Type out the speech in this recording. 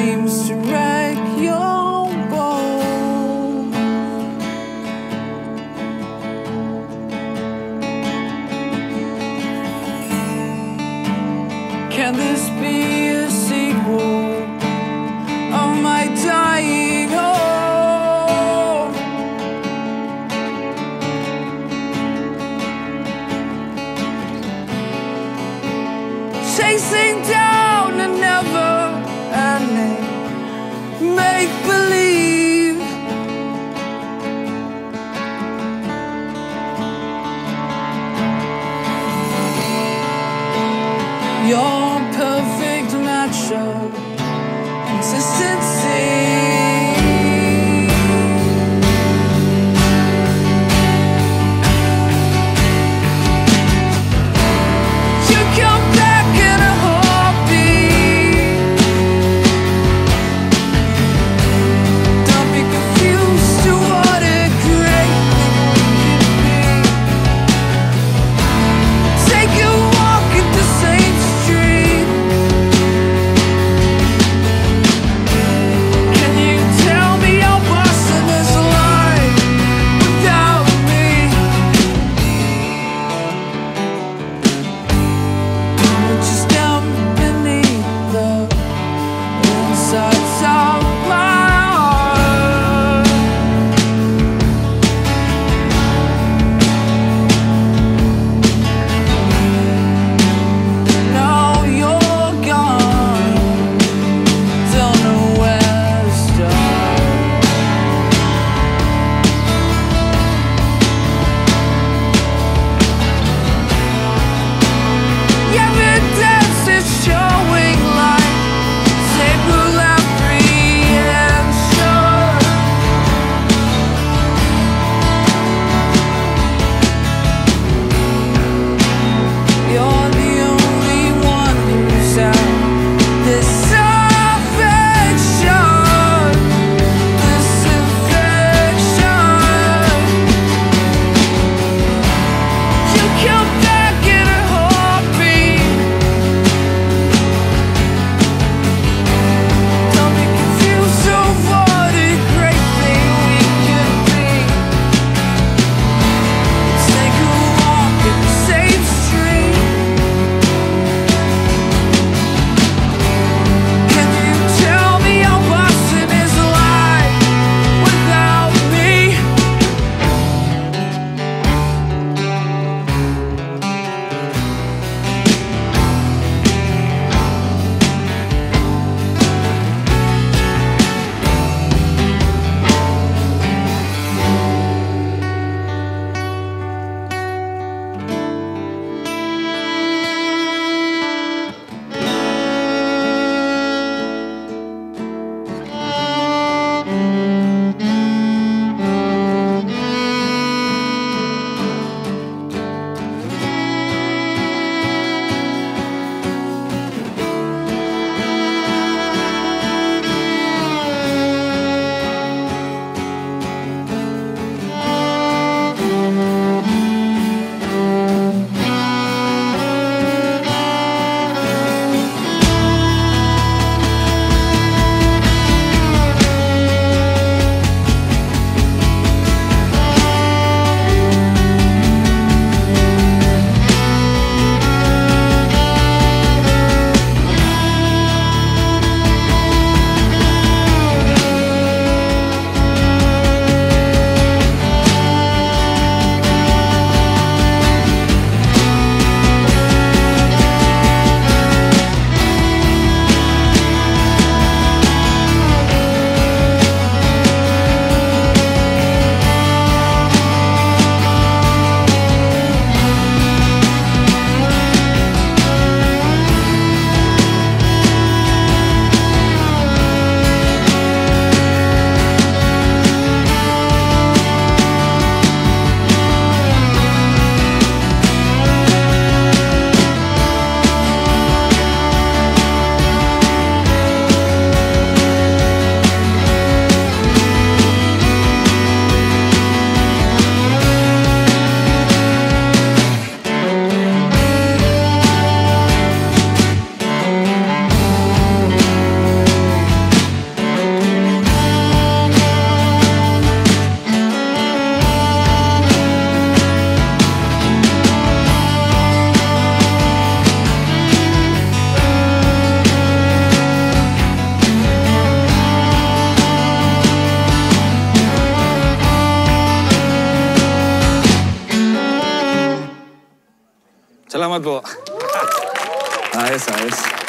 seems to wreck your bones. Can this be a sequel of my dying home? Chasing down a make believe. Your perfect match of consistency. sides 大和。あ、あれです、あれです。